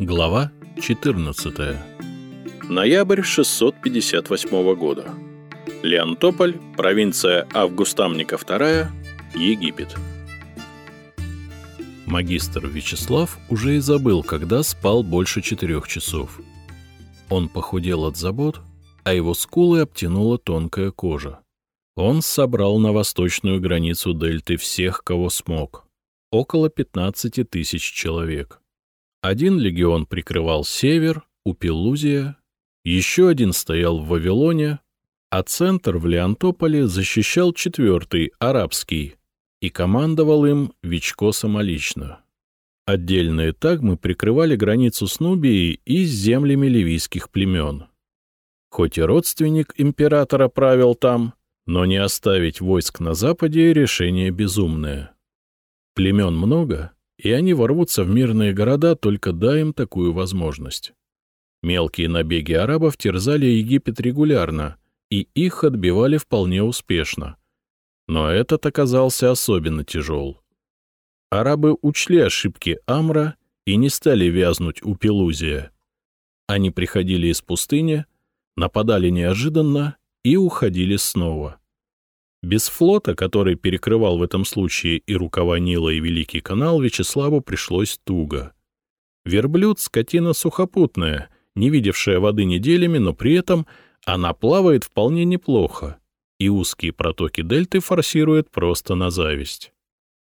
Глава 14. Ноябрь 658 года. Леонтополь, провинция Августамника II, Египет. Магистр Вячеслав уже и забыл, когда спал больше четырех часов. Он похудел от забот, а его скулы обтянула тонкая кожа. Он собрал на восточную границу дельты всех, кого смог. Около 15 тысяч человек. Один легион прикрывал север, у Пелузия, еще один стоял в Вавилоне, а центр в Леонтополе защищал четвертый, арабский, и командовал им Вичко самолично. Отдельные тагмы прикрывали границу с Нубией и с землями ливийских племен. Хоть и родственник императора правил там, но не оставить войск на западе — решение безумное. Племен много, и они ворвутся в мирные города, только дай им такую возможность. Мелкие набеги арабов терзали Египет регулярно, и их отбивали вполне успешно. Но этот оказался особенно тяжел. Арабы учли ошибки Амра и не стали вязнуть у Пелузия. Они приходили из пустыни, нападали неожиданно и уходили снова. Без флота, который перекрывал в этом случае и рукава Нила, и Великий канал, Вячеславу пришлось туго. Верблюд — скотина сухопутная, не видевшая воды неделями, но при этом она плавает вполне неплохо, и узкие протоки дельты форсирует просто на зависть.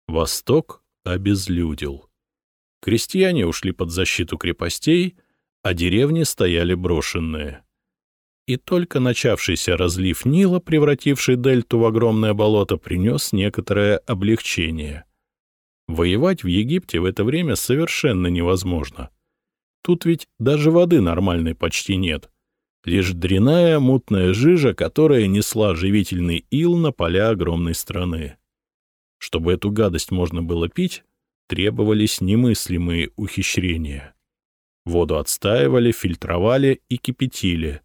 Восток обезлюдил. Крестьяне ушли под защиту крепостей, а деревни стояли брошенные и только начавшийся разлив Нила, превративший дельту в огромное болото, принес некоторое облегчение. Воевать в Египте в это время совершенно невозможно. Тут ведь даже воды нормальной почти нет. Лишь дряная мутная жижа, которая несла живительный ил на поля огромной страны. Чтобы эту гадость можно было пить, требовались немыслимые ухищрения. Воду отстаивали, фильтровали и кипятили —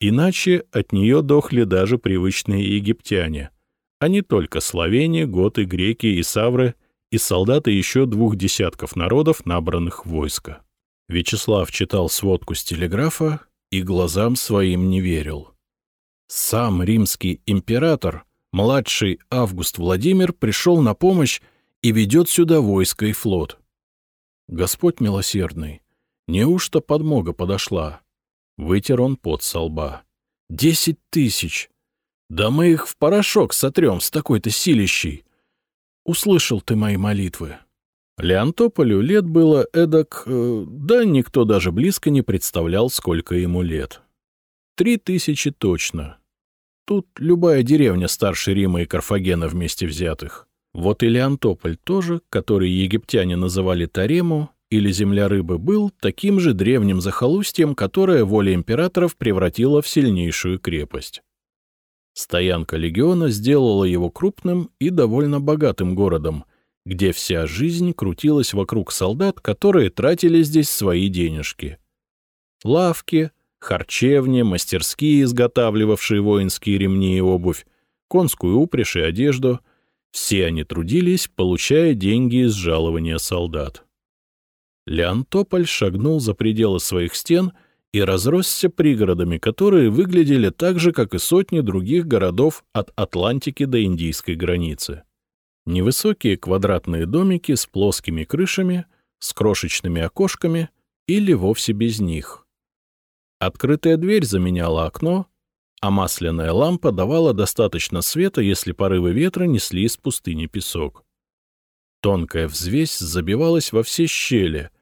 Иначе от нее дохли даже привычные египтяне, а не только словени, готы, греки и савры и солдаты еще двух десятков народов, набранных в войско. Вячеслав читал сводку с телеграфа и глазам своим не верил. Сам римский император, младший Август Владимир, пришел на помощь и ведет сюда войско и флот. Господь милосердный, неужто подмога подошла? Вытер он пот со лба. «Десять тысяч! Да мы их в порошок сотрем с такой-то силищей! Услышал ты мои молитвы!» Леонтополю лет было эдак... Э, да никто даже близко не представлял, сколько ему лет. Три тысячи точно. Тут любая деревня старше Рима и Карфагена вместе взятых. Вот и Леонтополь тоже, который египтяне называли Тарему, или земля рыбы был таким же древним захолустьем, которое воля императоров превратила в сильнейшую крепость. Стоянка легиона сделала его крупным и довольно богатым городом, где вся жизнь крутилась вокруг солдат, которые тратили здесь свои денежки. Лавки, харчевни, мастерские, изготавливавшие воинские ремни и обувь, конскую упряжь и одежду — все они трудились, получая деньги из жалования солдат. Леонтополь шагнул за пределы своих стен и разросся пригородами, которые выглядели так же, как и сотни других городов от Атлантики до индийской границы. Невысокие квадратные домики с плоскими крышами, с крошечными окошками или вовсе без них. Открытая дверь заменяла окно, а масляная лампа давала достаточно света, если порывы ветра несли из пустыни песок. Тонкая взвесь забивалась во все щели —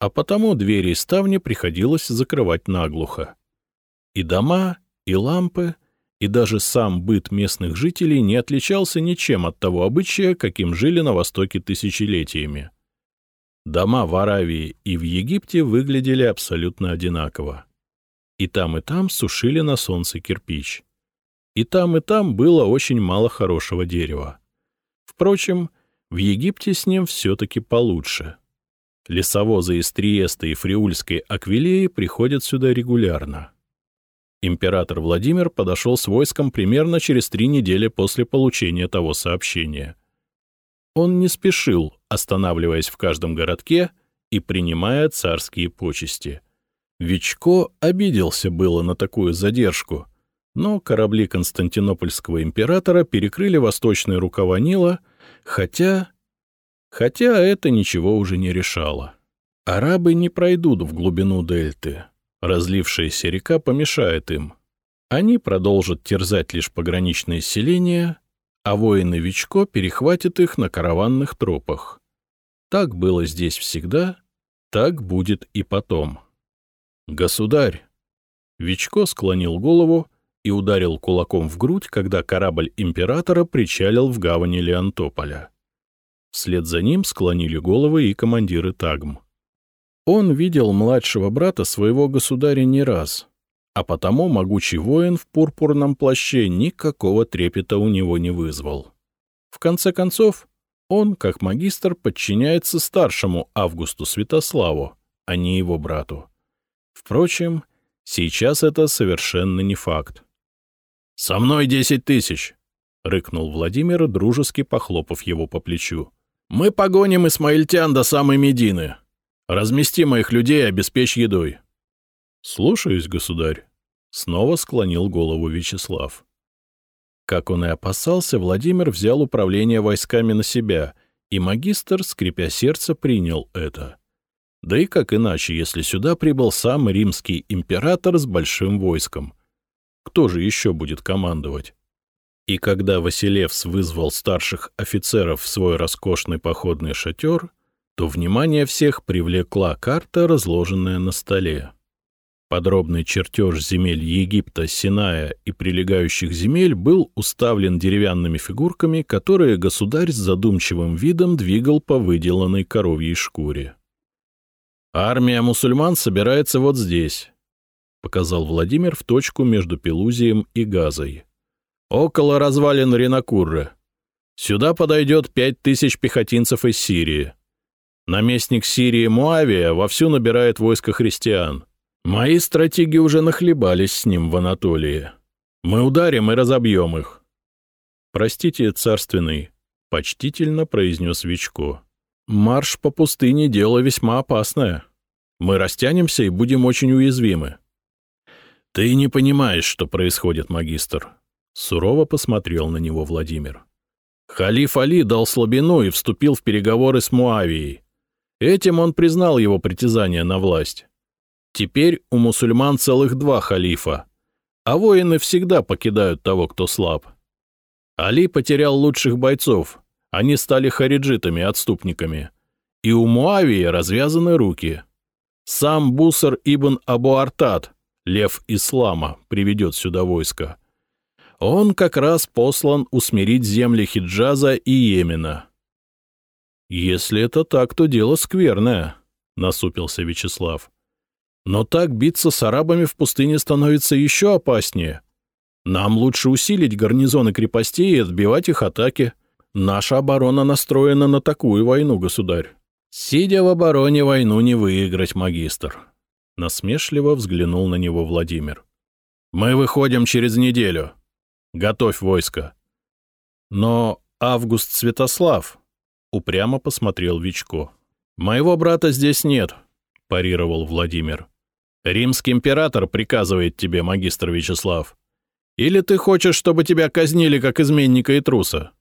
а потому двери и ставни приходилось закрывать наглухо. И дома, и лампы, и даже сам быт местных жителей не отличался ничем от того обычая, каким жили на Востоке тысячелетиями. Дома в Аравии и в Египте выглядели абсолютно одинаково. И там, и там сушили на солнце кирпич. И там, и там было очень мало хорошего дерева. Впрочем, в Египте с ним все-таки получше — Лесовозы из Триеста и Фриульской Аквилеи приходят сюда регулярно. Император Владимир подошел с войском примерно через три недели после получения того сообщения. Он не спешил, останавливаясь в каждом городке и принимая царские почести. Вичко обиделся было на такую задержку, но корабли Константинопольского императора перекрыли восточные рукава Нила, хотя... Хотя это ничего уже не решало. Арабы не пройдут в глубину дельты. Разлившаяся река помешает им. Они продолжат терзать лишь пограничные селения, а воины Вичко перехватят их на караванных тропах. Так было здесь всегда, так будет и потом. «Государь!» Вичко склонил голову и ударил кулаком в грудь, когда корабль императора причалил в гавани Леонтополя. Вслед за ним склонили головы и командиры Тагм. Он видел младшего брата своего государя не раз, а потому могучий воин в пурпурном плаще никакого трепета у него не вызвал. В конце концов, он, как магистр, подчиняется старшему Августу Святославу, а не его брату. Впрочем, сейчас это совершенно не факт. «Со мной десять тысяч!» — рыкнул Владимир, дружески похлопав его по плечу. «Мы погоним исмаильтян до самой Медины. Размести моих людей и обеспечь едой». «Слушаюсь, государь», — снова склонил голову Вячеслав. Как он и опасался, Владимир взял управление войсками на себя, и магистр, скрипя сердце, принял это. Да и как иначе, если сюда прибыл сам римский император с большим войском — кто же еще будет командовать? И когда Василевс вызвал старших офицеров в свой роскошный походный шатер, то внимание всех привлекла карта, разложенная на столе. Подробный чертеж земель Египта, Синая и прилегающих земель был уставлен деревянными фигурками, которые государь с задумчивым видом двигал по выделанной коровьей шкуре. «Армия мусульман собирается вот здесь. — показал Владимир в точку между Пелузием и Газой. «Около развалин Ренакурры. Сюда подойдет пять тысяч пехотинцев из Сирии. Наместник Сирии Муавия вовсю набирает войско христиан. Мои стратеги уже нахлебались с ним в Анатолии. Мы ударим и разобьем их». «Простите, царственный», — почтительно произнес Вичко. «Марш по пустыне — дело весьма опасное. Мы растянемся и будем очень уязвимы. «Ты не понимаешь, что происходит, магистр», — сурово посмотрел на него Владимир. Халиф Али дал слабину и вступил в переговоры с Муавией. Этим он признал его притязание на власть. Теперь у мусульман целых два халифа, а воины всегда покидают того, кто слаб. Али потерял лучших бойцов, они стали хариджитами, отступниками. И у Муавии развязаны руки. Сам Бусар ибн Абу Артад — лев ислама, приведет сюда войско. Он как раз послан усмирить земли Хиджаза и Йемена. «Если это так, то дело скверное», — насупился Вячеслав. «Но так биться с арабами в пустыне становится еще опаснее. Нам лучше усилить гарнизоны крепостей и отбивать их атаки. Наша оборона настроена на такую войну, государь. Сидя в обороне, войну не выиграть, магистр. Насмешливо взглянул на него Владимир. «Мы выходим через неделю. Готовь войско». «Но Август Святослав...» — упрямо посмотрел Вичко. «Моего брата здесь нет», — парировал Владимир. «Римский император приказывает тебе, магистр Вячеслав. Или ты хочешь, чтобы тебя казнили как изменника и труса?»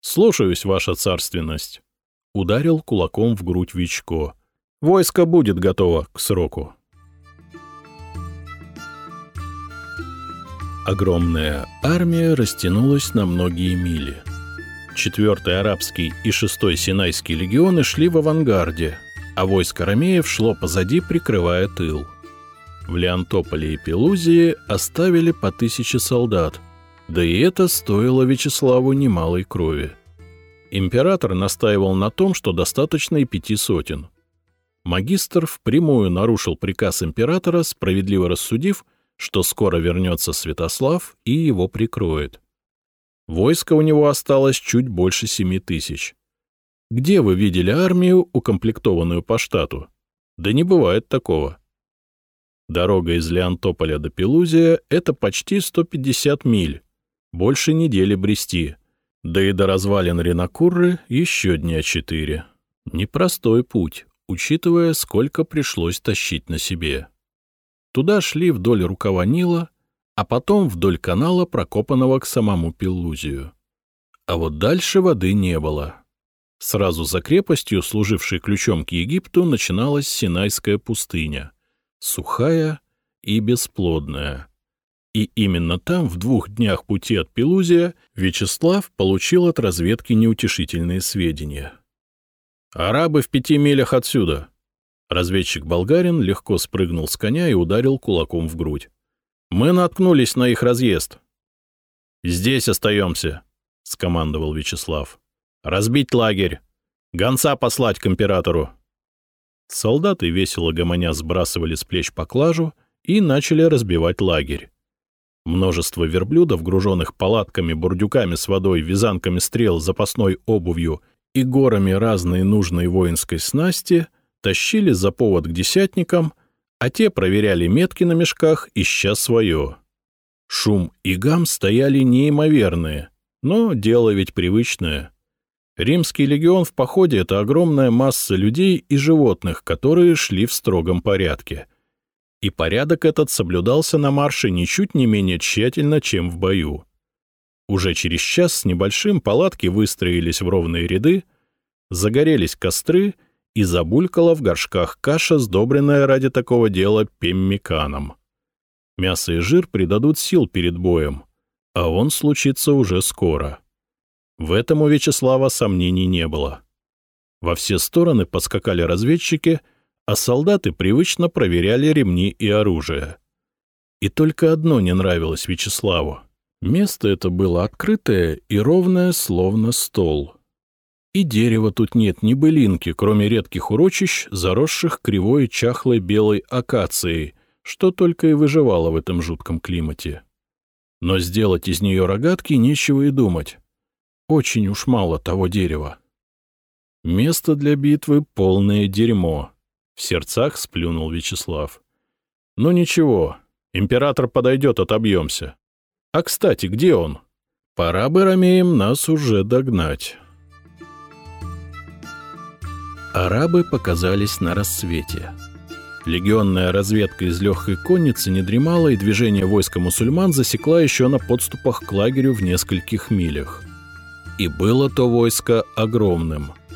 «Слушаюсь, ваша царственность», — ударил кулаком в грудь Вичко. «Войско будет готово к сроку». Огромная армия растянулась на многие мили. Четвертый арабский и шестой синайский легионы шли в авангарде, а войско ромеев шло позади, прикрывая тыл. В Леонтополе и Пелузии оставили по тысяче солдат, да и это стоило Вячеславу немалой крови. Император настаивал на том, что достаточно и пяти сотен. Магистр впрямую нарушил приказ императора, справедливо рассудив, что скоро вернется Святослав и его прикроет. Войска у него осталось чуть больше семи тысяч. Где вы видели армию, укомплектованную по штату? Да не бывает такого. Дорога из Леонтополя до Пелузия — это почти 150 миль. Больше недели брести. Да и до развалин Ренакурры еще дня четыре. Непростой путь, учитывая, сколько пришлось тащить на себе. Туда шли вдоль рукава Нила, а потом вдоль канала, прокопанного к самому Пеллузию. А вот дальше воды не было. Сразу за крепостью, служившей ключом к Египту, начиналась Синайская пустыня, сухая и бесплодная. И именно там, в двух днях пути от Пелузия, Вячеслав получил от разведки неутешительные сведения. «Арабы в пяти милях отсюда». Разведчик-болгарин легко спрыгнул с коня и ударил кулаком в грудь. «Мы наткнулись на их разъезд». «Здесь остаемся», — скомандовал Вячеслав. «Разбить лагерь. Гонца послать к императору». Солдаты весело гомоня сбрасывали с плеч поклажу и начали разбивать лагерь. Множество верблюдов, груженных палатками, бурдюками с водой, вязанками стрел, запасной обувью и горами разной нужной воинской снасти, тащили за повод к десятникам, а те проверяли метки на мешках, ища свое. Шум и гам стояли неимоверные, но дело ведь привычное. Римский легион в походе — это огромная масса людей и животных, которые шли в строгом порядке — и порядок этот соблюдался на марше ничуть не менее тщательно, чем в бою. Уже через час с небольшим палатки выстроились в ровные ряды, загорелись костры и забулькала в горшках каша, сдобренная ради такого дела пеммиканом. Мясо и жир придадут сил перед боем, а он случится уже скоро. В этом у Вячеслава сомнений не было. Во все стороны поскакали разведчики — а солдаты привычно проверяли ремни и оружие. И только одно не нравилось Вячеславу. Место это было открытое и ровное, словно стол. И дерева тут нет ни былинки, кроме редких урочищ, заросших кривой чахлой белой акацией, что только и выживало в этом жутком климате. Но сделать из нее рогатки нечего и думать. Очень уж мало того дерева. Место для битвы — полное дерьмо. В сердцах сплюнул Вячеслав. «Ну ничего, император подойдет, отобьемся. А, кстати, где он? Пора бы, Ромеям, нас уже догнать». Арабы показались на рассвете. Легионная разведка из легкой конницы не дремала, и движение войска мусульман засекла еще на подступах к лагерю в нескольких милях. И было то войско огромным —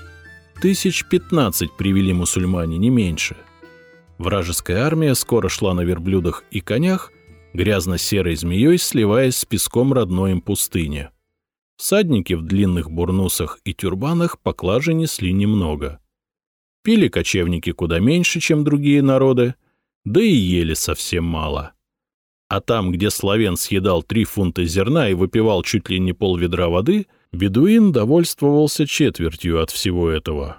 Тысяч пятнадцать привели мусульмане, не меньше. Вражеская армия скоро шла на верблюдах и конях, грязно-серой змеей сливаясь с песком родной им пустыни. Всадники в длинных бурнусах и тюрбанах поклажи несли немного. Пили кочевники куда меньше, чем другие народы, да и ели совсем мало. А там, где славян съедал три фунта зерна и выпивал чуть ли не пол ведра воды — Бедуин довольствовался четвертью от всего этого.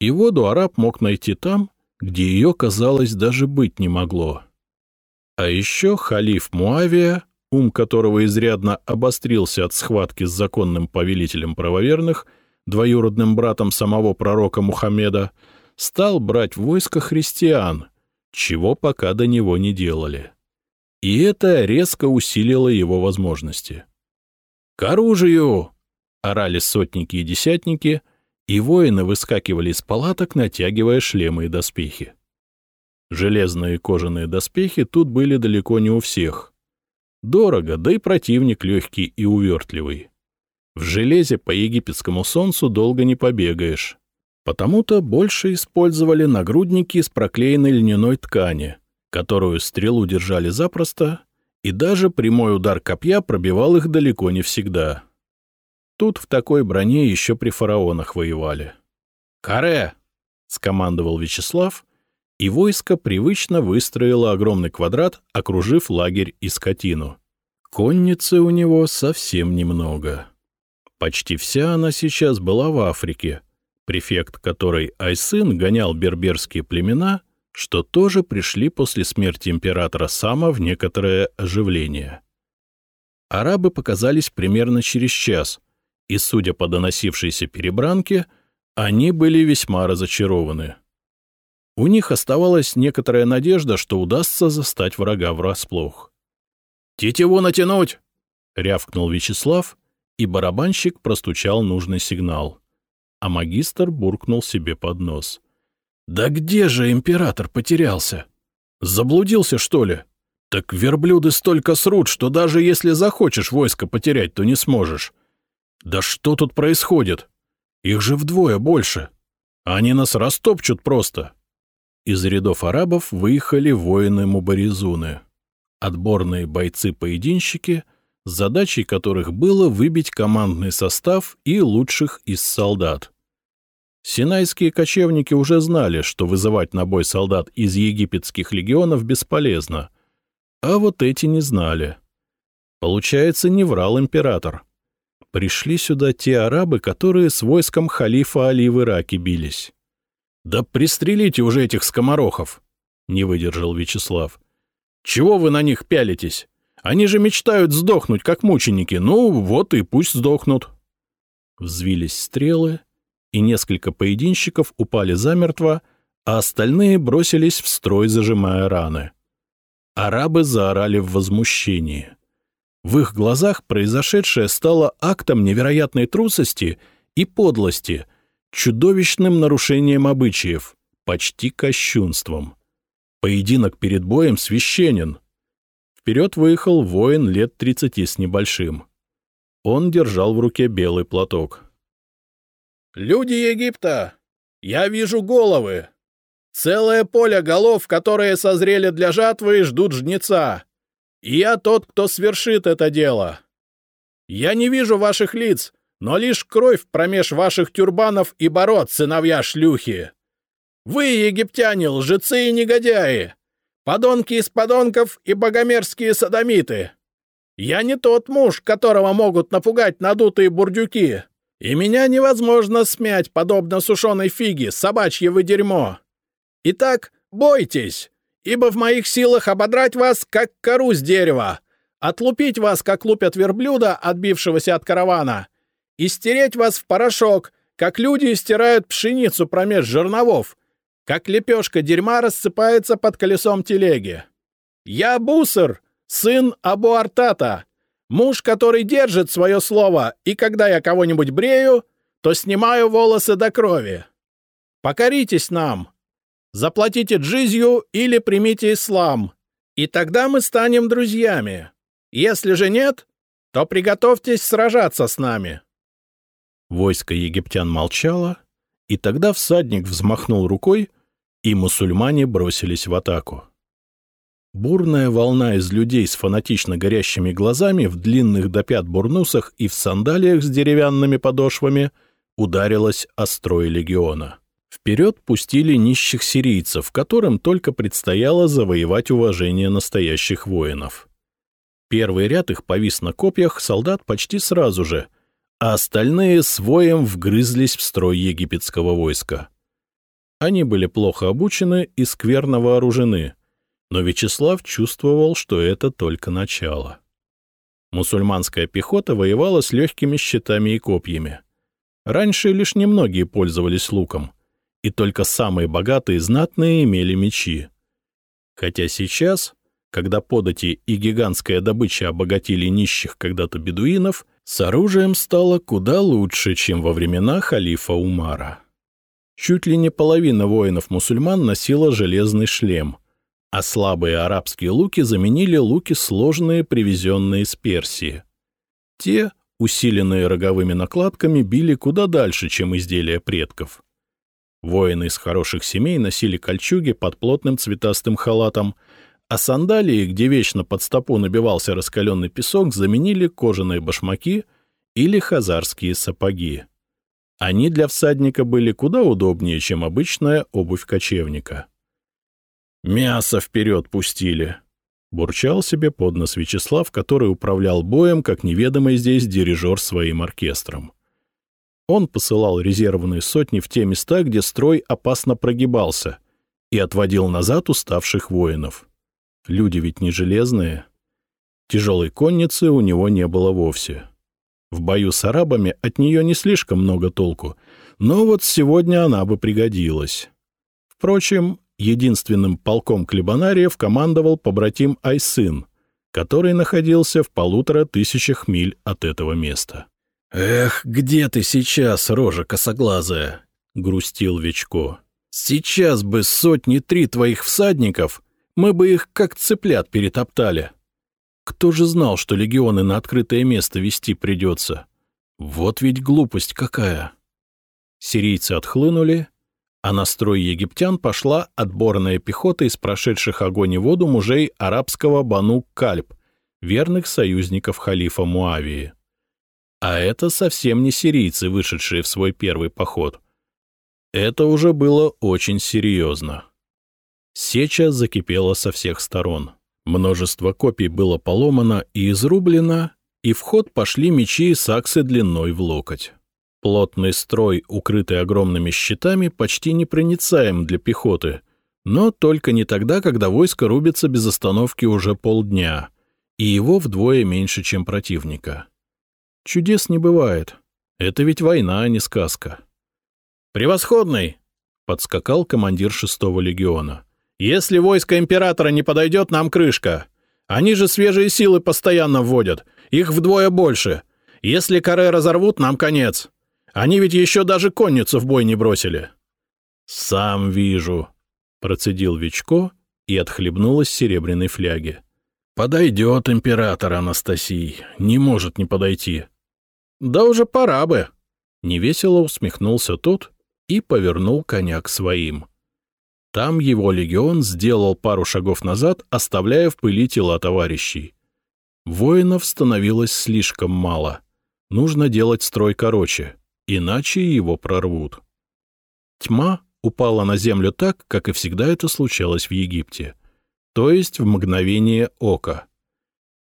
И воду араб мог найти там, где ее, казалось, даже быть не могло. А еще халиф Муавия, ум которого изрядно обострился от схватки с законным повелителем правоверных, двоюродным братом самого пророка Мухаммеда, стал брать войско христиан, чего пока до него не делали. И это резко усилило его возможности. «К оружию!» Орали сотники и десятники, и воины выскакивали из палаток, натягивая шлемы и доспехи. Железные кожаные доспехи тут были далеко не у всех. Дорого, да и противник легкий и увертливый. В железе по египетскому солнцу долго не побегаешь. Потому-то больше использовали нагрудники из проклеенной льняной ткани, которую стрелу держали запросто, и даже прямой удар копья пробивал их далеко не всегда. Тут в такой броне еще при фараонах воевали. «Каре!» — скомандовал Вячеслав, и войско привычно выстроило огромный квадрат, окружив лагерь и скотину. Конницы у него совсем немного. Почти вся она сейчас была в Африке, префект которой Айсын гонял берберские племена, что тоже пришли после смерти императора Сама в некоторое оживление. Арабы показались примерно через час — и, судя по доносившейся перебранке, они были весьма разочарованы. У них оставалась некоторая надежда, что удастся застать врага врасплох. «Тетиву натянуть!» — рявкнул Вячеслав, и барабанщик простучал нужный сигнал. А магистр буркнул себе под нос. Да где же император потерялся? Заблудился, что ли? Так верблюды столько срут, что даже если захочешь войско потерять, то не сможешь. Да что тут происходит? Их же вдвое больше. Они нас растопчут просто. Из рядов арабов выехали воины Мубаризуны. Отборные бойцы-поединщики, задачей которых было выбить командный состав и лучших из солдат. Синайские кочевники уже знали, что вызывать на бой солдат из египетских легионов бесполезно. А вот эти не знали. Получается, не врал император. Пришли сюда те арабы, которые с войском халифа Али в Ираке бились. «Да пристрелите уже этих скоморохов!» — не выдержал Вячеслав. «Чего вы на них пялитесь? Они же мечтают сдохнуть, как мученики. Ну, вот и пусть сдохнут». Взвились стрелы, и несколько поединщиков упали замертво, а остальные бросились в строй, зажимая раны. Арабы заорали в возмущении. В их глазах произошедшее стало актом невероятной трусости и подлости, чудовищным нарушением обычаев, почти кощунством. Поединок перед боем священен. Вперед выехал воин лет тридцати с небольшим. Он держал в руке белый платок. «Люди Египта! Я вижу головы! Целое поле голов, которые созрели для жатвы и ждут жнеца. И я тот, кто свершит это дело. Я не вижу ваших лиц, но лишь кровь промеж ваших тюрбанов и бород, сыновья шлюхи. Вы, египтяне, лжецы и негодяи, подонки из подонков и богомерзкие садомиты. Я не тот муж, которого могут напугать надутые бурдюки. И меня невозможно смять, подобно сушеной фиге, собачье вы дерьмо. Итак, бойтесь, ибо в моих силах ободрать вас, как кору с дерева, отлупить вас, как лупят верблюда, отбившегося от каравана, и стереть вас в порошок, как люди стирают пшеницу промеж жерновов, как лепешка дерьма рассыпается под колесом телеги. Я Бусер, сын Абу-Артата, Муж, который держит свое слово, и когда я кого-нибудь брею, то снимаю волосы до крови. Покоритесь нам. Заплатите джизью или примите ислам, и тогда мы станем друзьями. Если же нет, то приготовьтесь сражаться с нами». Войско египтян молчало, и тогда всадник взмахнул рукой, и мусульмане бросились в атаку. Бурная волна из людей с фанатично горящими глазами в длинных до пят бурнусах и в сандалиях с деревянными подошвами ударилась о строй легиона. Вперед пустили нищих сирийцев, которым только предстояло завоевать уважение настоящих воинов. Первый ряд их повис на копьях солдат почти сразу же, а остальные с воем вгрызлись в строй египетского войска. Они были плохо обучены и скверно вооружены — но Вячеслав чувствовал, что это только начало. Мусульманская пехота воевала с легкими щитами и копьями. Раньше лишь немногие пользовались луком, и только самые богатые и знатные имели мечи. Хотя сейчас, когда подати и гигантская добыча обогатили нищих когда-то бедуинов, с оружием стало куда лучше, чем во времена халифа Умара. Чуть ли не половина воинов-мусульман носила железный шлем, а слабые арабские луки заменили луки сложные, привезенные из Персии. Те, усиленные роговыми накладками, били куда дальше, чем изделия предков. Воины из хороших семей носили кольчуги под плотным цветастым халатом, а сандалии, где вечно под стопу набивался раскаленный песок, заменили кожаные башмаки или хазарские сапоги. Они для всадника были куда удобнее, чем обычная обувь кочевника. «Мясо вперед пустили!» — бурчал себе под нос Вячеслав, который управлял боем, как неведомый здесь дирижер своим оркестром. Он посылал резервные сотни в те места, где строй опасно прогибался, и отводил назад уставших воинов. Люди ведь не железные. Тяжелой конницы у него не было вовсе. В бою с арабами от нее не слишком много толку, но вот сегодня она бы пригодилась. Впрочем, единственным полком клебанариев командовал побратим Айсын, который находился в полутора тысячах миль от этого места. «Эх, где ты сейчас, рожа косоглазая?» — грустил Вечко. Сейчас бы сотни три твоих всадников, мы бы их как цыплят перетоптали. Кто же знал, что легионы на открытое место вести придется? Вот ведь глупость какая. Сирийцы отхлынули, а на строй египтян пошла отборная пехота из прошедших огонь и воду мужей арабского Бану Кальб, верных союзников халифа Муавии. А это совсем не сирийцы, вышедшие в свой первый поход. Это уже было очень серьезно. Сеча закипела со всех сторон. Множество копий было поломано и изрублено, и в ход пошли мечи и саксы длиной в локоть. Плотный строй, укрытый огромными щитами, почти непроницаем для пехоты, но только не тогда, когда войско рубится без остановки уже полдня, и его вдвое меньше, чем противника. Чудес не бывает. Это ведь война, а не сказка. «Превосходный!» — подскакал командир шестого легиона. «Если войско императора не подойдет, нам крышка. Они же свежие силы постоянно вводят. Их вдвое больше. Если коры разорвут, нам конец. Они ведь еще даже конницу в бой не бросили». «Сам вижу», — процедил Вичко и отхлебнул из серебряной фляги. «Подойдет император Анастасий, не может не подойти». «Да уже пора бы», — невесело усмехнулся тот и повернул коня к своим. Там его легион сделал пару шагов назад, оставляя в пыли тела товарищей. Воинов становилось слишком мало. Нужно делать строй короче иначе его прорвут. Тьма упала на землю так, как и всегда это случалось в Египте, то есть в мгновение ока.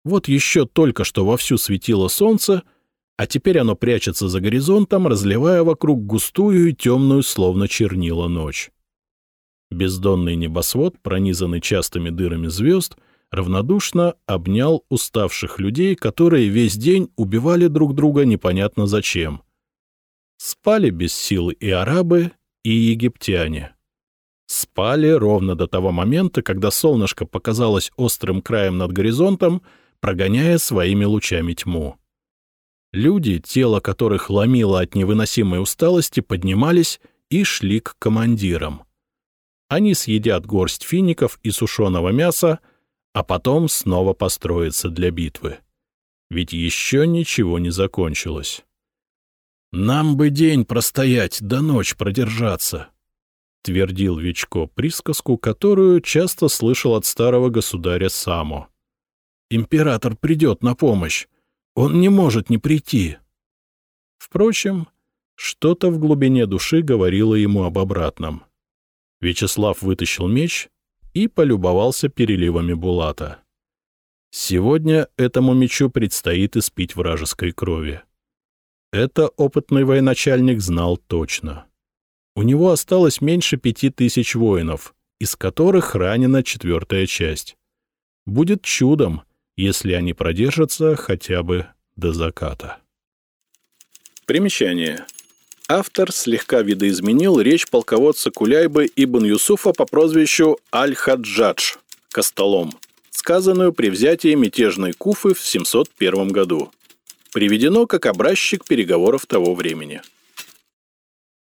Вот еще только что вовсю светило солнце, а теперь оно прячется за горизонтом, разливая вокруг густую и темную, словно чернила, ночь. Бездонный небосвод, пронизанный частыми дырами звезд, равнодушно обнял уставших людей, которые весь день убивали друг друга непонятно зачем — Спали без силы и арабы, и египтяне. Спали ровно до того момента, когда солнышко показалось острым краем над горизонтом, прогоняя своими лучами тьму. Люди, тело которых ломило от невыносимой усталости, поднимались и шли к командирам. Они съедят горсть фиников и сушеного мяса, а потом снова построятся для битвы. Ведь еще ничего не закончилось. «Нам бы день простоять, да ночь продержаться», — твердил Вичко присказку, которую часто слышал от старого государя Само. «Император придет на помощь. Он не может не прийти». Впрочем, что-то в глубине души говорило ему об обратном. Вячеслав вытащил меч и полюбовался переливами Булата. Сегодня этому мечу предстоит испить вражеской крови. Это опытный военачальник знал точно. У него осталось меньше пяти тысяч воинов, из которых ранена четвертая часть. Будет чудом, если они продержатся хотя бы до заката. Примечание. Автор слегка видоизменил речь полководца Куляйбы Ибн Юсуфа по прозвищу Аль-Хаджадж, Костолом, сказанную при взятии мятежной Куфы в 701 году. Приведено как образчик переговоров того времени –